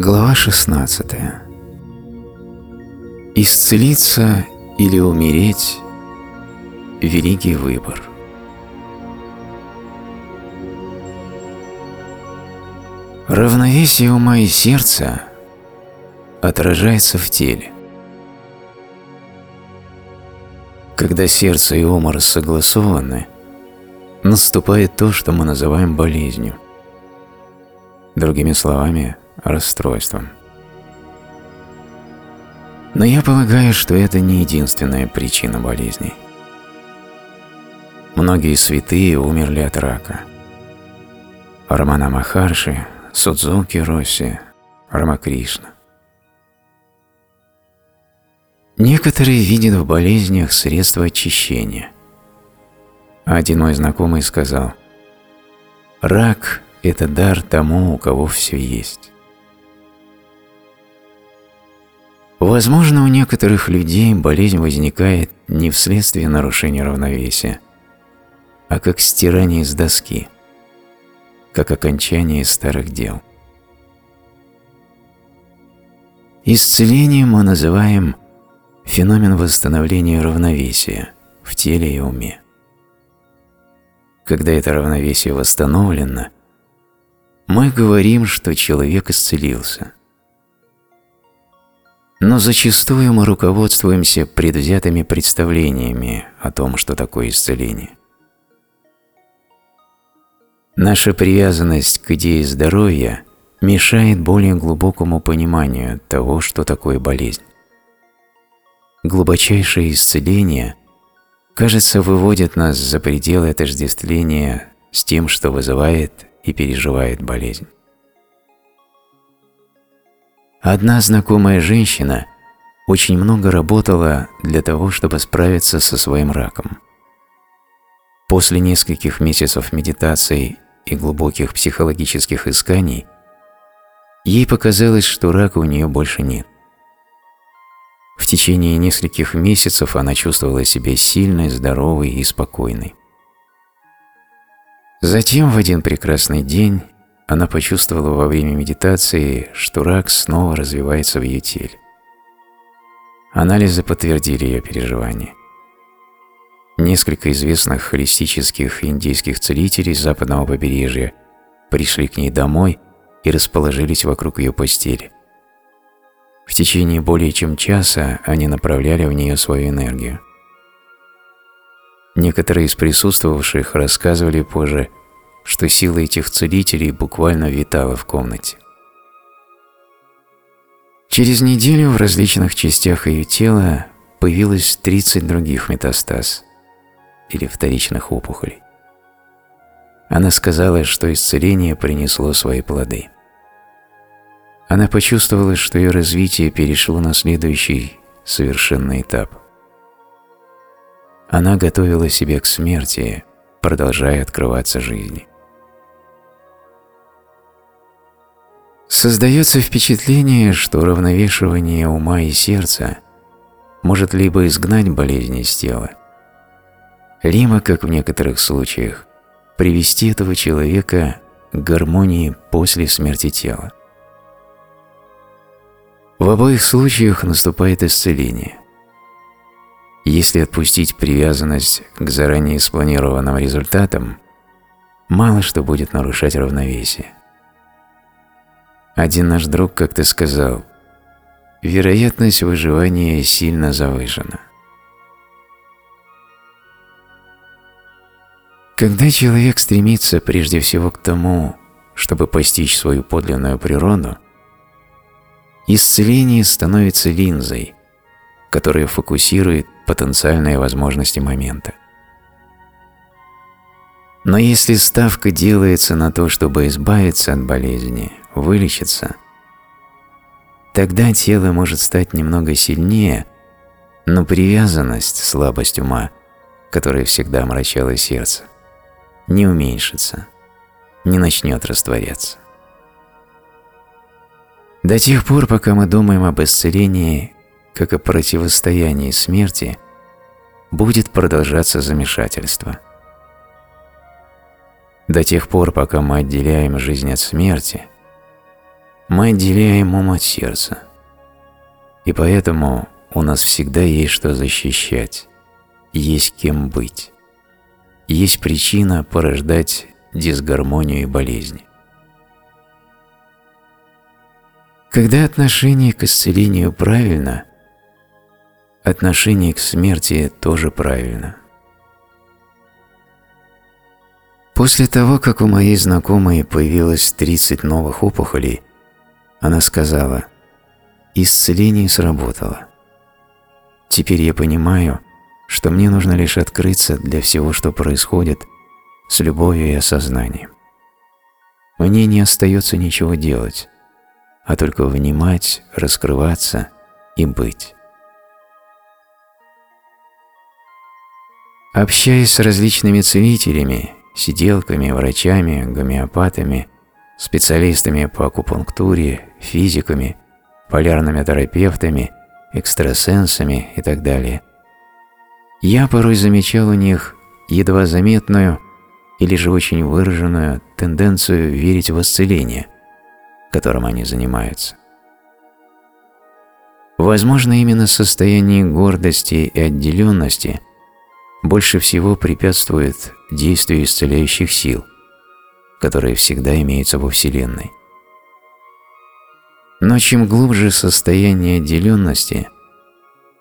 Глава 16. Исцелиться или умереть – великий выбор. Равновесие ума и сердца отражается в теле. Когда сердце и ум рассогласованы, наступает то, что мы называем болезнью. Другими словами – расстройством. Но я полагаю, что это не единственная причина болезней. Многие святые умерли от рака. Рамана Махарши, Судзуки Росси, Рамакришна. Некоторые видят в болезнях средства очищения. Один мой знакомый сказал, «Рак – это дар тому, у кого все есть». Возможно, у некоторых людей болезнь возникает не вследствие нарушения равновесия, а как стирание с доски, как окончание старых дел. Исцелением мы называем феномен восстановления равновесия в теле и уме. Когда это равновесие восстановлено, мы говорим, что человек исцелился – но зачастую мы руководствуемся предвзятыми представлениями о том, что такое исцеление. Наша привязанность к идее здоровья мешает более глубокому пониманию того, что такое болезнь. Глубочайшее исцеление, кажется, выводит нас за пределы отождествления с тем, что вызывает и переживает болезнь. Одна знакомая женщина очень много работала для того, чтобы справиться со своим раком. После нескольких месяцев медитации и глубоких психологических исканий ей показалось, что рака у нее больше нет. В течение нескольких месяцев она чувствовала себя сильной, здоровой и спокойной. Затем в один прекрасный день она почувствовала во время медитации, что рак снова развивается в ее теле. Анализы подтвердили ее переживания. Несколько известных холистических индийских целителей западного побережья пришли к ней домой и расположились вокруг ее постели. В течение более чем часа они направляли в нее свою энергию. Некоторые из присутствовавших рассказывали позже, что сила этих целителей буквально витала в комнате. Через неделю в различных частях ее тела появилось 30 других метастаз или вторичных опухолей. Она сказала, что исцеление принесло свои плоды. Она почувствовала, что ее развитие перешло на следующий совершенный этап. Она готовила себя к смерти, продолжая открываться жизни. Создается впечатление, что равновешивание ума и сердца может либо изгнать болезнь из тела, либо, как в некоторых случаях, привести этого человека к гармонии после смерти тела. В обоих случаях наступает исцеление. Если отпустить привязанность к заранее спланированным результатам, мало что будет нарушать равновесие. Один наш друг как-то сказал, вероятность выживания сильно завышена. Когда человек стремится прежде всего к тому, чтобы постичь свою подлинную природу, исцеление становится линзой, которая фокусирует потенциальные возможности момента. Но если ставка делается на то, чтобы избавиться от болезни, вылечиться, тогда тело может стать немного сильнее, но привязанность, слабость ума, которая всегда омрачала сердце, не уменьшится, не начнет растворяться. До тех пор, пока мы думаем об исцелении как о противостоянии смерти, будет продолжаться замешательство. До тех пор, пока мы отделяем жизнь от смерти – мы отделяем ум от сердца. И поэтому у нас всегда есть что защищать, есть кем быть. Есть причина порождать дисгармонию и болезни. Когда отношение к исцелению правильно, отношение к смерти тоже правильно. После того, как у моей знакомой появилось 30 новых опухолей, она сказала, «Исцеление сработало. Теперь я понимаю, что мне нужно лишь открыться для всего, что происходит, с любовью и осознанием. Мне не остается ничего делать, а только внимать, раскрываться и быть. Общаясь с различными целителями, сиделками, врачами, гомеопатами, специалистами по акупунктуре, физиками, полярными терапевтами, экстрасенсами и так далее, я порой замечал у них едва заметную или же очень выраженную тенденцию верить в исцеление, которым они занимаются. Возможно, именно состояние гордости и отделенности больше всего препятствует действию исцеляющих сил, которые всегда имеются во Вселенной. Но чем глубже состояние отделенности,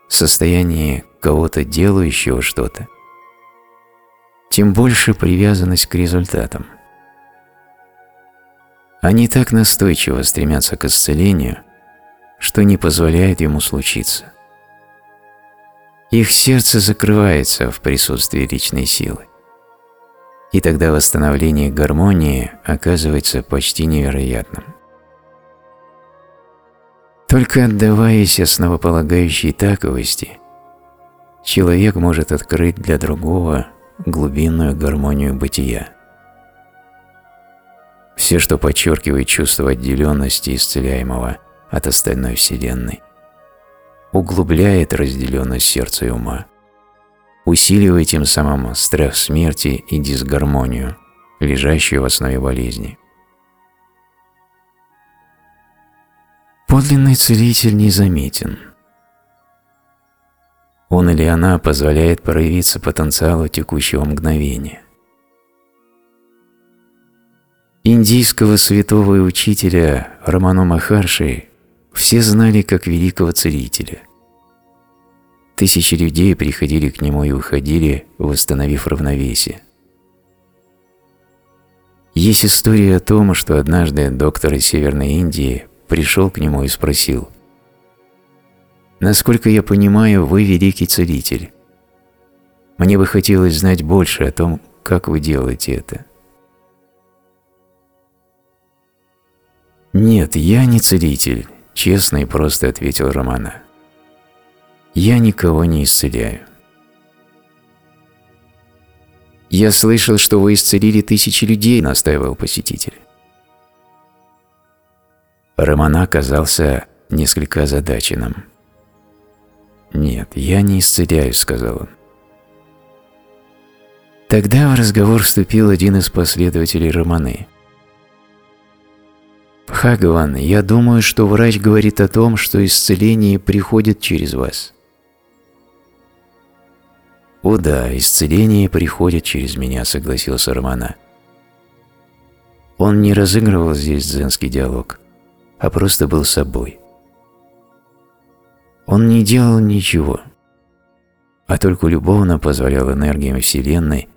состояние кого-то делающего что-то, тем больше привязанность к результатам. Они так настойчиво стремятся к исцелению, что не позволяет ему случиться. Их сердце закрывается в присутствии личной силы. И тогда восстановление гармонии оказывается почти невероятным. Только отдаваясь основополагающей таковости, человек может открыть для другого глубинную гармонию бытия. Все, что подчеркивает чувство отделенности исцеляемого от остальной Вселенной, углубляет разделенность сердца и ума, усиливая тем самым страх смерти и дисгармонию, лежащую в основе болезни. Подлинный целитель незаметен. Он или она позволяет проявиться потенциалу текущего мгновения. Индийского святого и учителя Раману Махарши все знали как великого целителя. Тысячи людей приходили к нему и уходили, восстановив равновесие. Есть история о том, что однажды доктор из Северной Индии пришел к нему и спросил, «Насколько я понимаю, вы великий целитель. Мне бы хотелось знать больше о том, как вы делаете это». «Нет, я не целитель», – честно и просто ответил Романа. «Я никого не исцеляю». «Я слышал, что вы исцелили тысячи людей», – настаивал посетитель. Романа оказался несколько озадаченным. «Нет, я не исцеляюсь», — сказал он. Тогда в разговор вступил один из последователей Романы. «Бхагаван, я думаю, что врач говорит о том, что исцеление приходит через вас». «О да, исцеление приходит через меня», — согласился Романа. Он не разыгрывал здесь дзенский диалог а просто был собой. Он не делал ничего, а только любовно позволял энергиям Вселенной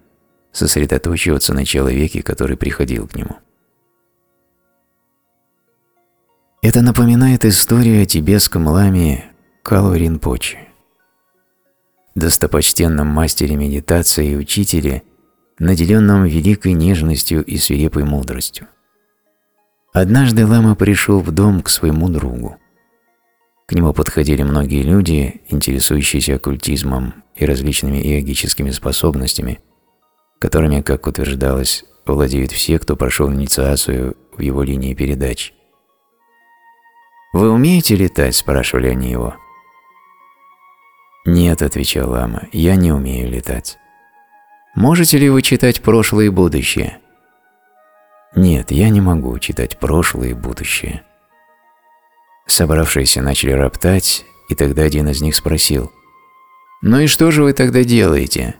сосредоточиваться на человеке, который приходил к нему. Это напоминает историю о тибетском ламе Калу Ринпоче, достопочтенном мастере медитации и учителе, наделенном великой нежностью и свирепой мудростью. Однажды лама пришел в дом к своему другу. К нему подходили многие люди, интересующиеся оккультизмом и различными иогическими способностями, которыми, как утверждалось, владеют все, кто прошел инициацию в его линии передач. «Вы умеете летать?» – спрашивали они его. «Нет», – отвечал лама, – «я не умею летать». «Можете ли вы читать прошлое и будущее?» Нет, я не могу читать прошлое и будущее. Собравшиеся начали роптать, и тогда один из них спросил, «Ну и что же вы тогда делаете?»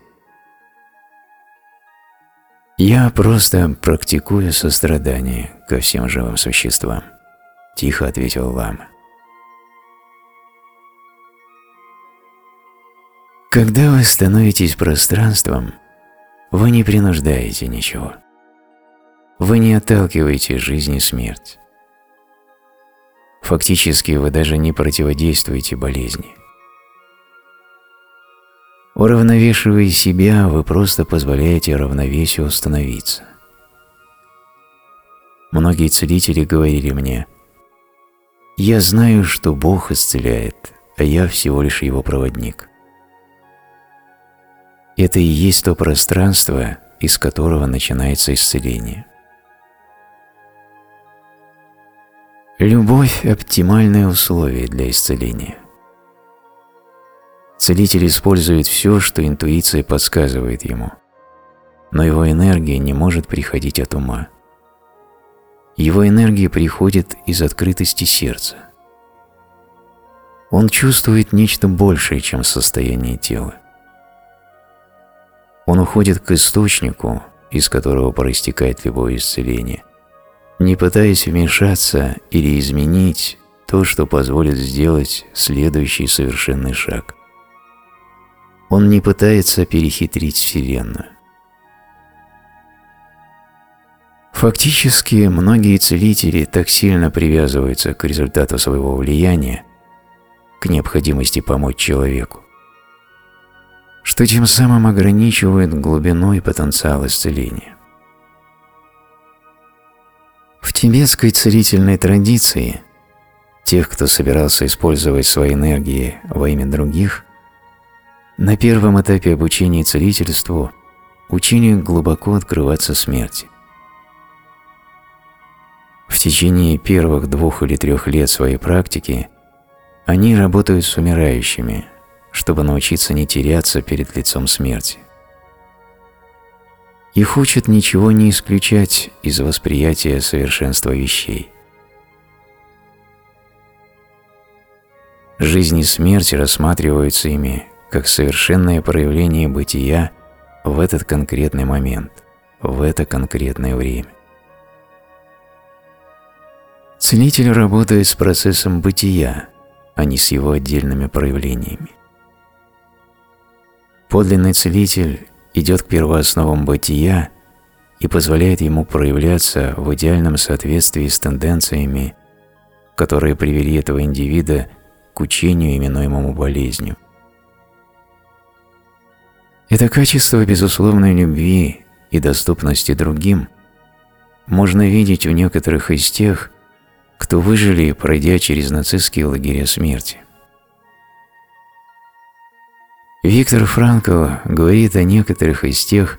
«Я просто практикую сострадание ко всем живым существам», – тихо ответил лама. Когда вы становитесь пространством, вы не принуждаете ничего. Вы не отталкиваете жизнь и смерть. Фактически вы даже не противодействуете болезни. Уравновешивая себя, вы просто позволяете равновесию установиться. Многие целители говорили мне, «Я знаю, что Бог исцеляет, а я всего лишь Его проводник». Это и есть то пространство, из которого начинается исцеление. Любовь – оптимальное условие для исцеления. Целитель использует все, что интуиция подсказывает ему, но его энергия не может приходить от ума. Его энергия приходит из открытости сердца. Он чувствует нечто большее, чем состояние тела. Он уходит к источнику, из которого проистекает любое исцеление, не пытаясь вмешаться или изменить то, что позволит сделать следующий совершенный шаг. Он не пытается перехитрить Вселенную. Фактически, многие целители так сильно привязываются к результату своего влияния, к необходимости помочь человеку, что тем самым ограничивают глубину и потенциал исцеления. В тибетской целительной традиции тех, кто собирался использовать свои энергии во имя других, на первом этапе обучения целительству учили глубоко открываться смерти. В течение первых двух или трех лет своей практики они работают с умирающими, чтобы научиться не теряться перед лицом смерти. Их учат ничего не исключать из восприятия совершенства вещей. Жизнь и смерть рассматриваются ими как совершенное проявление бытия в этот конкретный момент, в это конкретное время. Целитель работает с процессом бытия, а не с его отдельными проявлениями. Подлинный целитель идет к первоосновам бытия и позволяет ему проявляться в идеальном соответствии с тенденциями, которые привели этого индивида к учению, именуемому болезнью. Это качество безусловной любви и доступности другим можно видеть у некоторых из тех, кто выжили, пройдя через нацистские лагеря смерти. Виктор Франкл говорит о некоторых из тех,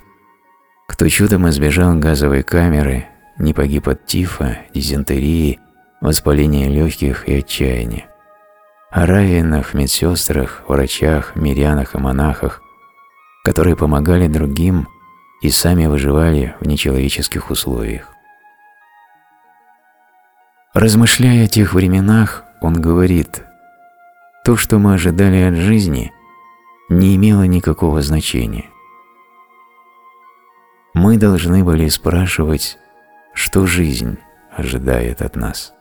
кто чудом избежал газовой камеры, не погиб от тифа, дизентерии, воспаления легких и отчаяния. О раввинах, медсестрах, врачах, мирянах и монахах, которые помогали другим и сами выживали в нечеловеческих условиях. Размышляя о тех временах, он говорит, «То, что мы ожидали от жизни – не имело никакого значения. Мы должны были спрашивать, что жизнь ожидает от нас.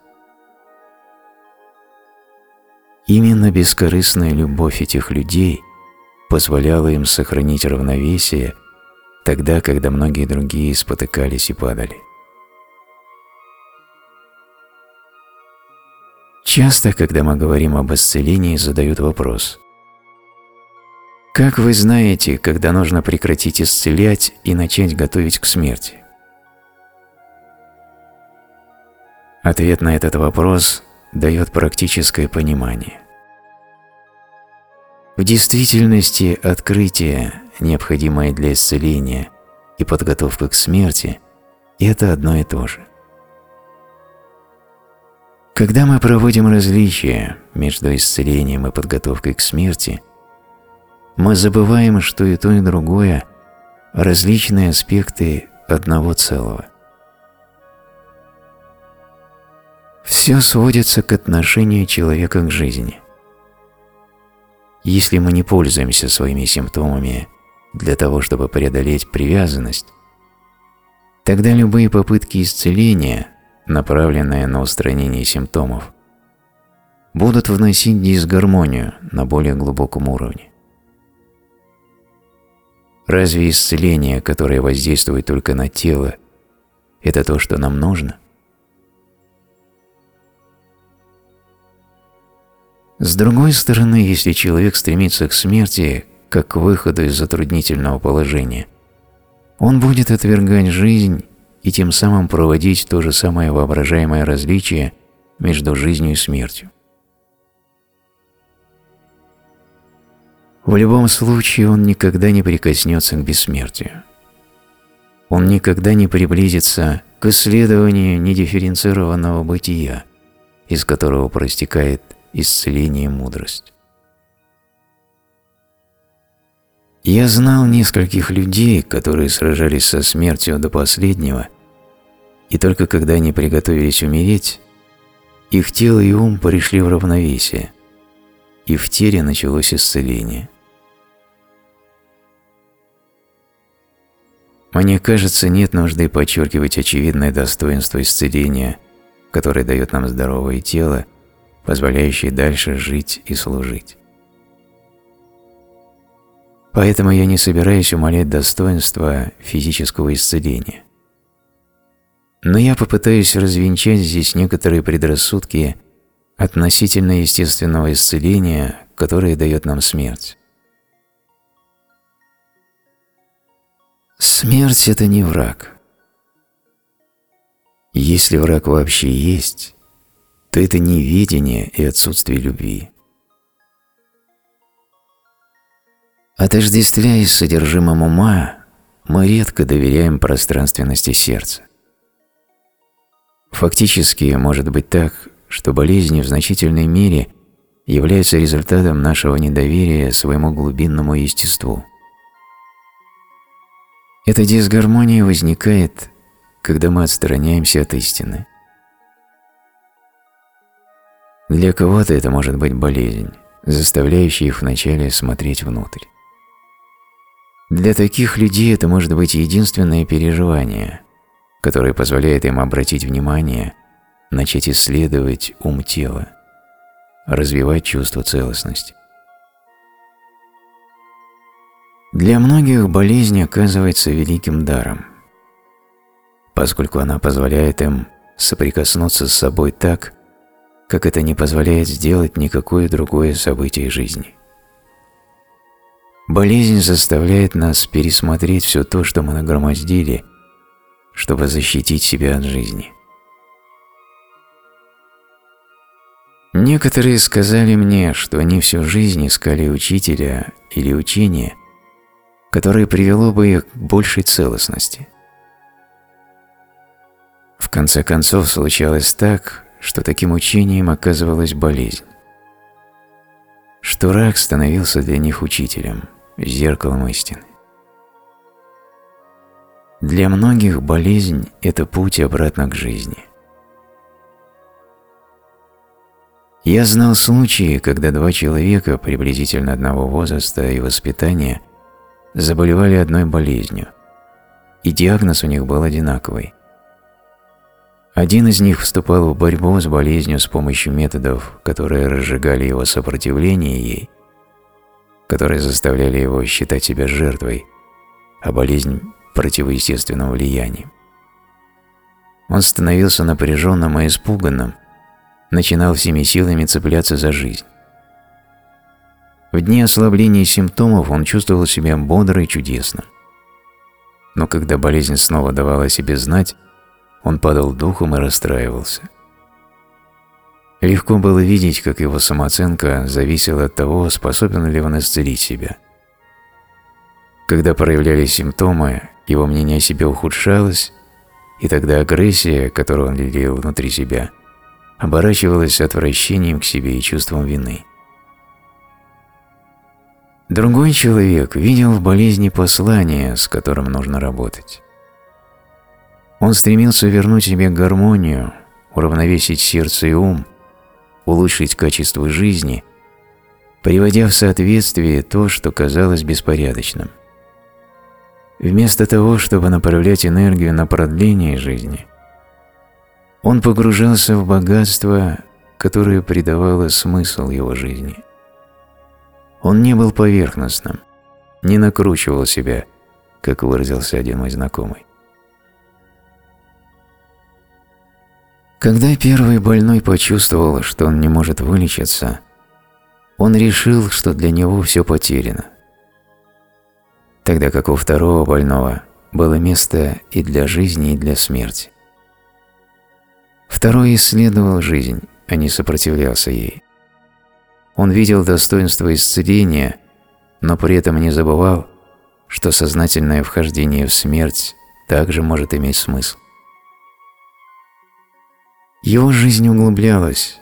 Именно бескорыстная любовь этих людей позволяла им сохранить равновесие тогда, когда многие другие спотыкались и падали. Часто, когда мы говорим об исцелении, задают вопрос – как вы знаете, когда нужно прекратить исцелять и начать готовить к смерти? Ответ на этот вопрос дает практическое понимание. В действительности открытие, необходимое для исцеления, и подготовка к смерти – это одно и то же. Когда мы проводим различия между исцелением и подготовкой к смерти – мы забываем, что и то, и другое – различные аспекты одного целого. Все сводится к отношению человека к жизни. Если мы не пользуемся своими симптомами для того, чтобы преодолеть привязанность, тогда любые попытки исцеления, направленные на устранение симптомов, будут вносить дисгармонию на более глубоком уровне. Разве исцеление, которое воздействует только на тело, это то, что нам нужно? С другой стороны, если человек стремится к смерти как к выходу из затруднительного положения, он будет отвергать жизнь и тем самым проводить то же самое воображаемое различие между жизнью и смертью. В любом случае он никогда не прикоснется к бессмертию. Он никогда не приблизится к исследованию недифференцированного бытия, из которого проистекает исцеление и мудрость. Я знал нескольких людей, которые сражались со смертью до последнего, и только когда они приготовились умереть, их тело и ум пришли в равновесие, и в теле началось исцеление. Мне кажется, нет нужды подчеркивать очевидное достоинство исцеления, которое дает нам здоровое тело, позволяющее дальше жить и служить. Поэтому я не собираюсь умалять достоинство физического исцеления. Но я попытаюсь развенчать здесь некоторые предрассудки относительно естественного исцеления, которое дает нам смерть. Смерть – это не враг. Если враг вообще есть, то это неведение и отсутствие любви. Отождествляясь содержимым ума, мы редко доверяем пространственности сердца. Фактически может быть так, что болезни в значительной мере являются результатом нашего недоверия своему глубинному естеству. Эта дисгармония возникает, когда мы отстраняемся от истины. Для кого-то это может быть болезнь, заставляющая их вначале смотреть внутрь. Для таких людей это может быть единственное переживание, которое позволяет им обратить внимание, начать исследовать ум тела, развивать чувство целостности. Для многих болезнь оказывается великим даром, поскольку она позволяет им соприкоснуться с собой так, как это не позволяет сделать никакое другое событие жизни. Болезнь заставляет нас пересмотреть все то, что мы нагромоздили, чтобы защитить себя от жизни. Некоторые сказали мне, что они всю жизнь искали учителя или учения, которое привело бы их к большей целостности. В конце концов случалось так, что таким учением оказывалась болезнь. Что рак становился для них учителем, зеркалом истины. Для многих болезнь – это путь обратно к жизни. Я знал случаи, когда два человека приблизительно одного возраста и воспитания заболевали одной болезнью, и диагноз у них был одинаковый. Один из них вступал в борьбу с болезнью с помощью методов, которые разжигали его сопротивление ей, которые заставляли его считать себя жертвой, а болезнь – противоестественным влиянием. Он становился напряженным и испуганным, начинал всеми силами цепляться за жизнь. В дни ослабления симптомов он чувствовал себя бодро и чудесно. Но когда болезнь снова давала себе знать, он падал духом и расстраивался. Легко было видеть, как его самооценка зависела от того, способен ли он исцелить себя. Когда проявлялись симптомы, его мнение о себе ухудшалось, и тогда агрессия, которую он лелеял внутри себя, оборачивалась отвращением к себе и чувством вины. Другой человек видел в болезни послание, с которым нужно работать. Он стремился вернуть себе гармонию, уравновесить сердце и ум, улучшить качество жизни, приводя в соответствие то, что казалось беспорядочным. Вместо того, чтобы направлять энергию на продление жизни, он погружался в богатство, которое придавало смысл его жизни. Он не был поверхностным, не накручивал себя, как выразился один мой знакомый. Когда первый больной почувствовал, что он не может вылечиться, он решил, что для него все потеряно. Тогда как у второго больного было место и для жизни, и для смерти. Второй исследовал жизнь, а не сопротивлялся ей. Он видел достоинство исцеления, но при этом не забывал, что сознательное вхождение в смерть также может иметь смысл. Его жизнь углублялась,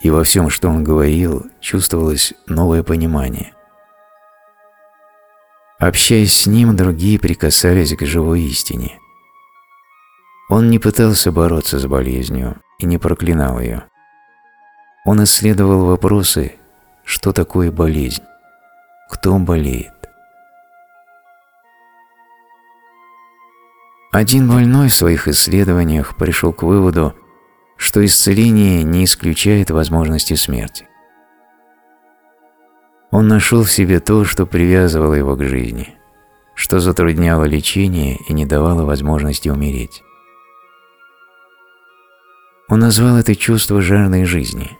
и во всем, что он говорил, чувствовалось новое понимание. Общаясь с ним, другие прикасались к живой истине. Он не пытался бороться с болезнью и не проклинал ее. Он исследовал вопросы, что такое болезнь, кто болеет. Один больной в своих исследованиях пришел к выводу, что исцеление не исключает возможности смерти. Он нашел в себе то, что привязывало его к жизни, что затрудняло лечение и не давало возможности умереть. Он назвал это чувство жаждой жизни.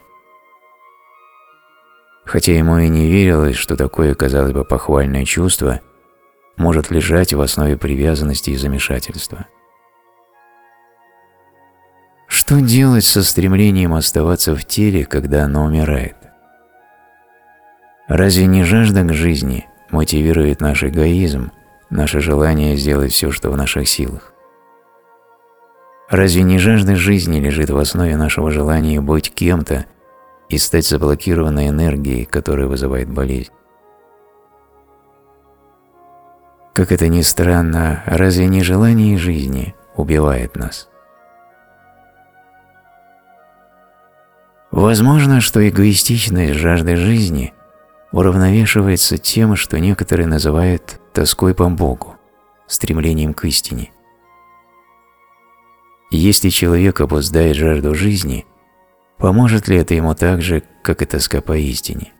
Хотя ему и не верилось, что такое, казалось бы, похвальное чувство может лежать в основе привязанности и замешательства. Что делать со стремлением оставаться в теле, когда оно умирает? Разве не жажда к жизни мотивирует наш эгоизм, наше желание сделать все, что в наших силах? Разве не жажда жизни лежит в основе нашего желания быть кем-то и стать заблокированной энергией, которая вызывает болезнь? Как это ни странно, разве не желание жизни убивает нас? Возможно, что эгоистичность жажды жизни уравновешивается тем, что некоторые называют тоской по Богу, стремлением к истине. Если человек обуздает жажду жизни, поможет ли это ему так же, как и тоска по истине?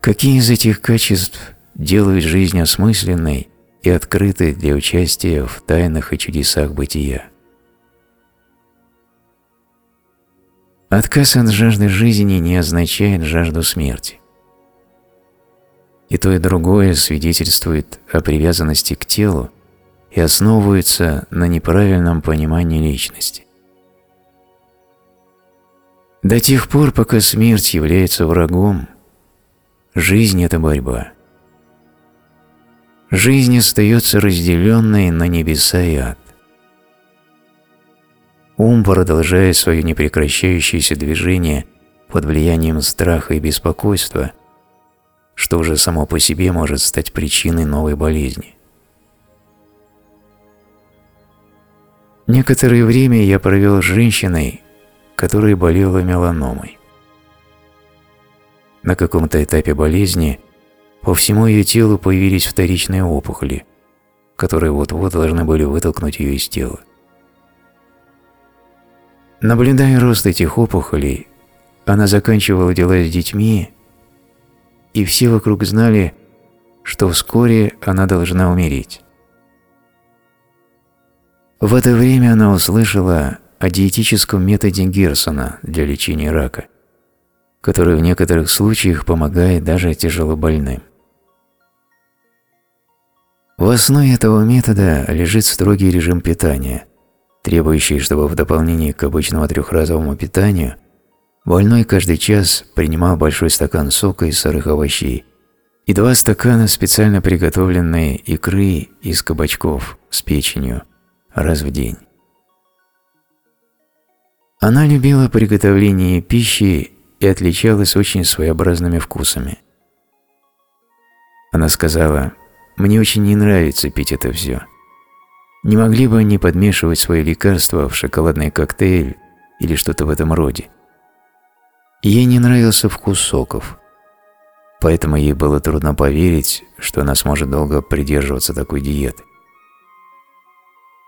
Какие из этих качеств делают жизнь осмысленной и открытой для участия в тайнах и чудесах бытия? Отказ от жажды жизни не означает жажду смерти. И то, и другое свидетельствует о привязанности к телу и основывается на неправильном понимании личности. До тех пор, пока смерть является врагом, жизнь – это борьба. Жизнь остается разделенной на небеса и ад. Ум продолжает свое непрекращающееся движение под влиянием страха и беспокойства, что уже само по себе может стать причиной новой болезни. Некоторое время я провел с женщиной, которая болела меланомой. На каком-то этапе болезни по всему ее телу появились вторичные опухоли, которые вот-вот должны были вытолкнуть ее из тела. Наблюдая рост этих опухолей, она заканчивала дела с детьми, и все вокруг знали, что вскоре она должна умереть. В это время она услышала о диетическом методе Герсона для лечения рака, который в некоторых случаях помогает даже тяжелобольным. В основе этого метода лежит строгий режим питания – требующий, чтобы в дополнение к обычному трехразовому питанию больной каждый час принимал большой стакан сока из сырых овощей и два стакана специально приготовленной икры из кабачков с печенью раз в день. Она любила приготовление пищи и отличалась очень своеобразными вкусами. Она сказала, «Мне очень не нравится пить это все. Не могли бы они подмешивать свои лекарства в шоколадный коктейль или что-то в этом роде? Ей не нравился вкус соков, поэтому ей было трудно поверить, что она сможет долго придерживаться такой диеты.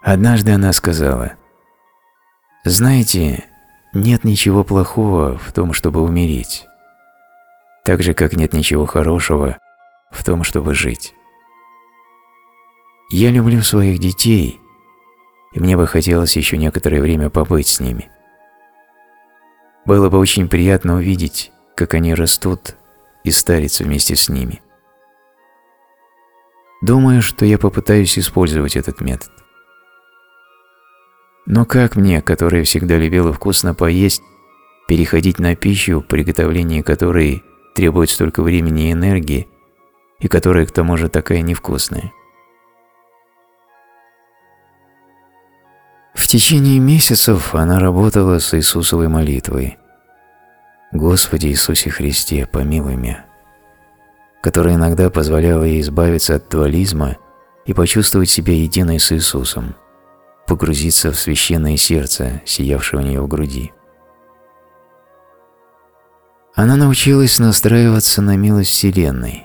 Однажды она сказала, «Знаете, нет ничего плохого в том, чтобы умереть, так же, как нет ничего хорошего в том, чтобы жить. Я люблю своих детей, и мне бы хотелось еще некоторое время побыть с ними. Было бы очень приятно увидеть, как они растут и старятся вместе с ними. Думаю, что я попытаюсь использовать этот метод. Но как мне, которая всегда любила вкусно поесть, переходить на пищу, приготовление которой требует столько времени и энергии, и которая к тому же такая невкусная? В течение месяцев она работала с Иисусовой молитвой «Господи Иисусе Христе, помилуй меня», которая иногда позволяла ей избавиться от дуализма и почувствовать себя единой с Иисусом, погрузиться в священное сердце, сиявшее у нее в груди. Она научилась настраиваться на милость Вселенной,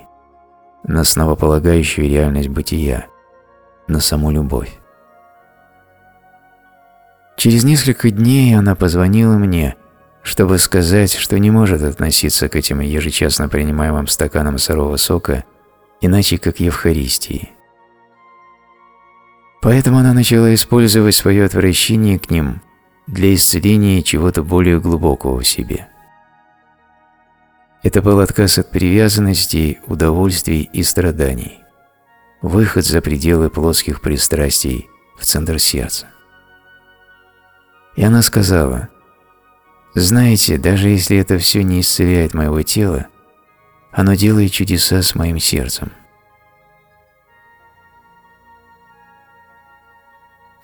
на основополагающую реальность бытия, на саму любовь. Через несколько дней она позвонила мне, чтобы сказать, что не может относиться к этим ежечасно принимаемым стаканам сырого сока иначе как Евхаристии. Поэтому она начала использовать свое отвращение к ним для исцеления чего-то более глубокого в себе. Это был отказ от привязанностей, удовольствий и страданий, выход за пределы плоских пристрастий в центр сердца. И она сказала, «Знаете, даже если это все не исцеляет моего тела, оно делает чудеса с моим сердцем».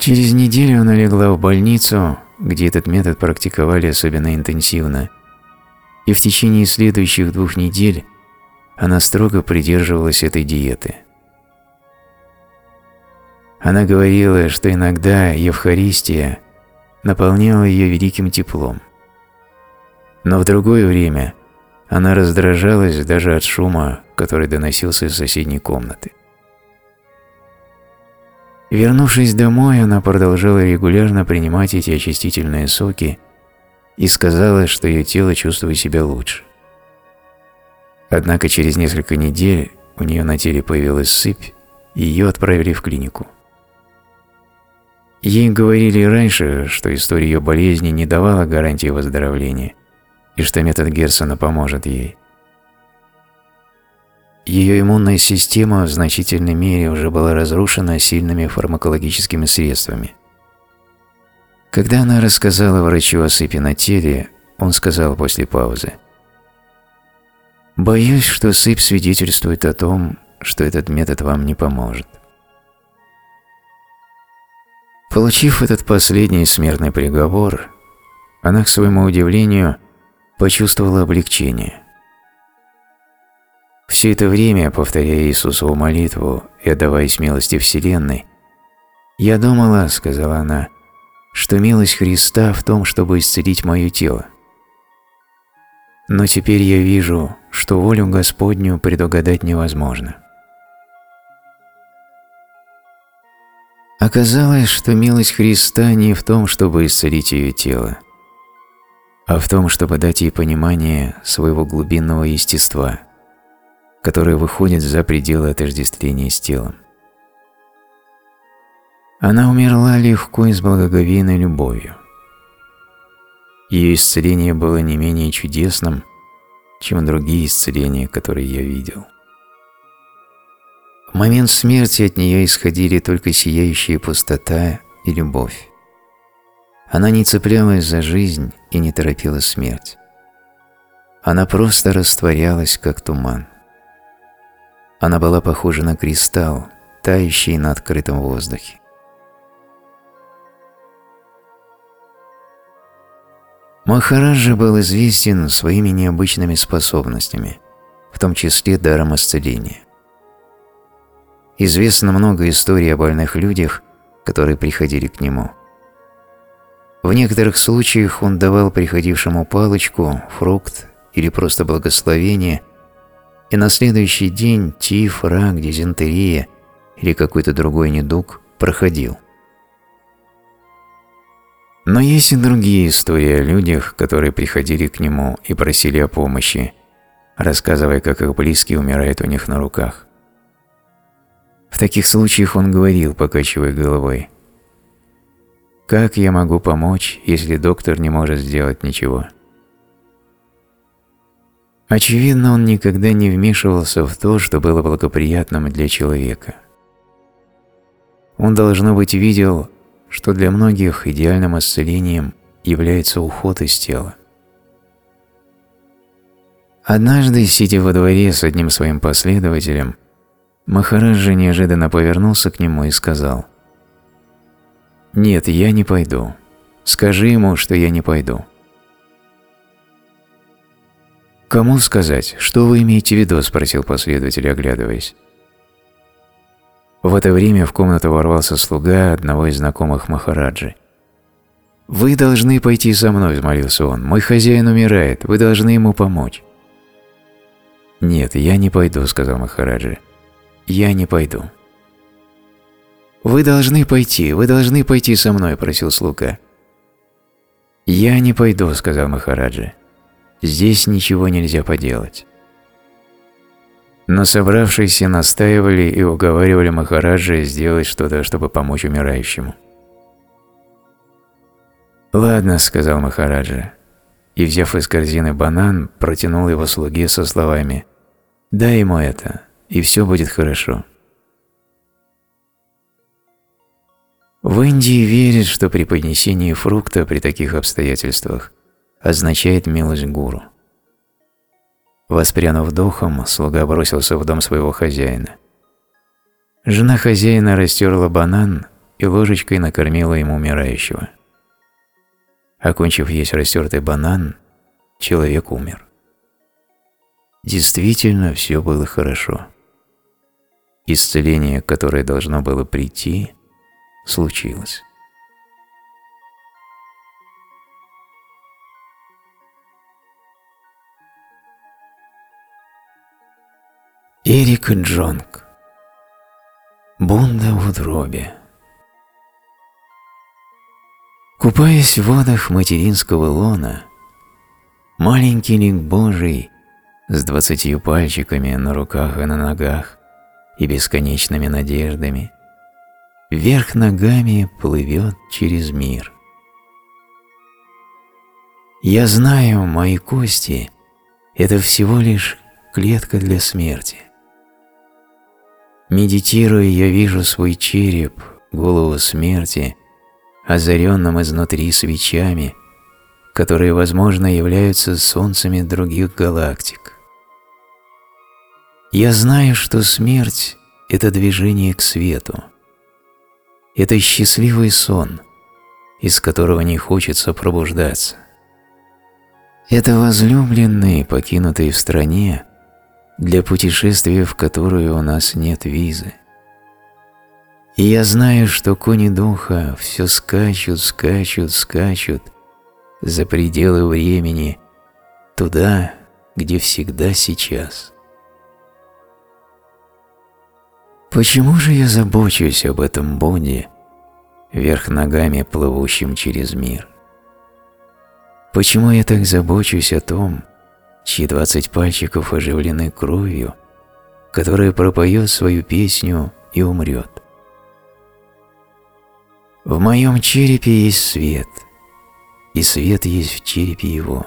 Через неделю она легла в больницу, где этот метод практиковали особенно интенсивно, и в течение следующих двух недель она строго придерживалась этой диеты. Она говорила, что иногда Евхаристия наполняла ее великим теплом. Но в другое время она раздражалась даже от шума, который доносился из соседней комнаты. Вернувшись домой, она продолжала регулярно принимать эти очистительные соки и сказала, что ее тело чувствует себя лучше. Однако через несколько недель у нее на теле появилась сыпь, и ее отправили в клинику. Ей говорили раньше, что история ее болезни не давала гарантии выздоровления и что метод Герсона поможет ей. Ее иммунная система в значительной мере уже была разрушена сильными фармакологическими средствами. Когда она рассказала врачу о сыпи на теле, он сказал после паузы, «Боюсь, что сыпь свидетельствует о том, что этот метод вам не поможет». Получив этот последний смертный приговор, она, к своему удивлению, почувствовала облегчение. Все это время, повторяя Иисусову молитву и отдаваясь милости Вселенной, «Я думала, — сказала она, — что милость Христа в том, чтобы исцелить мое тело. Но теперь я вижу, что волю Господню предугадать невозможно. Оказалось, что милость Христа не в том, чтобы исцелить ее тело, а в том, чтобы дать ей понимание своего глубинного естества, которое выходит за пределы отождествления с телом. Она умерла легко и с благоговейной любовью. Ее исцеление было не менее чудесным, чем другие исцеления, которые я видел. В момент смерти от нее исходили только сияющая пустота и любовь. Она не цеплялась за жизнь и не торопила смерть. Она просто растворялась, как туман. Она была похожа на кристалл, тающий на открытом воздухе. Махараджа был известен своими необычными способностями, в том числе даром исцеления. Известно много историй о больных людях, которые приходили к нему. В некоторых случаях он давал приходившему палочку, фрукт или просто благословение, и на следующий день тиф, рак, дизентерия или какой-то другой недуг проходил. Но есть и другие истории о людях, которые приходили к нему и просили о помощи, рассказывая, как их близкие умирают у них на руках. В таких случаях он говорил, покачивая головой, «Как я могу помочь, если доктор не может сделать ничего?» Очевидно, он никогда не вмешивался в то, что было благоприятным для человека. Он, должно быть, видел, что для многих идеальным исцелением является уход из тела. Однажды, сидя во дворе с одним своим последователем, Махараджа неожиданно повернулся к нему и сказал «Нет, я не пойду. Скажи ему, что я не пойду». «Кому сказать? Что вы имеете в виду?» – спросил последователь, оглядываясь. В это время в комнату ворвался слуга одного из знакомых Махараджи. «Вы должны пойти со мной», – взмолился он. «Мой хозяин умирает, вы должны ему помочь». «Нет, я не пойду», – сказал Махараджи. «Я не пойду». «Вы должны пойти, вы должны пойти со мной», – просил слуга. «Я не пойду», – сказал Махараджи. «Здесь ничего нельзя поделать». Но собравшиеся настаивали и уговаривали Махараджа сделать что-то, чтобы помочь умирающему. «Ладно», — сказал Махараджа, и, взяв из корзины банан, протянул его слуге со словами «Дай ему это, и все будет хорошо». В Индии верят, что при поднесении фрукта при таких обстоятельствах означает милость гуру. Воспрянув духом, слуга бросился в дом своего хозяина. Жена хозяина растерла банан и ложечкой накормила ему умирающего. Окончив есть растертый банан, человек умер. Действительно, все было хорошо. Исцеление, которое должно было прийти, случилось. Эрик Джонг Бунда в утробе Купаясь в водах материнского лона, маленький лик Божий с двадцатью пальчиками на руках и на ногах и бесконечными надеждами вверх ногами плывет через мир. Я знаю, мои кости – это всего лишь клетка для смерти. Медитируя, я вижу свой череп, голову смерти, озаренным изнутри свечами, которые, возможно, являются солнцами других галактик. Я знаю, что смерть – это движение к свету. Это счастливый сон, из которого не хочется пробуждаться. Это возлюбленный, покинутый в стране, для путешествия, в которое у нас нет визы. И я знаю, что кони духа все скачут, скачут, скачут за пределы времени, туда, где всегда сейчас. Почему же я забочусь об этом Будде, вверх ногами плывущим через мир? Почему я так забочусь о том, чьи двадцать пальчиков оживлены кровью, которая пропоет свою песню и умрет. В моем черепе есть свет, и свет есть в черепе его.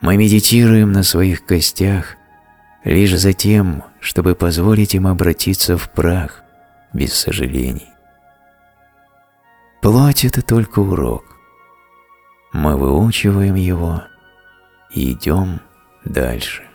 Мы медитируем на своих костях лишь за тем, чтобы позволить им обратиться в прах без сожалений. Плоть – это только урок. Мы выучиваем его – и идем дальше.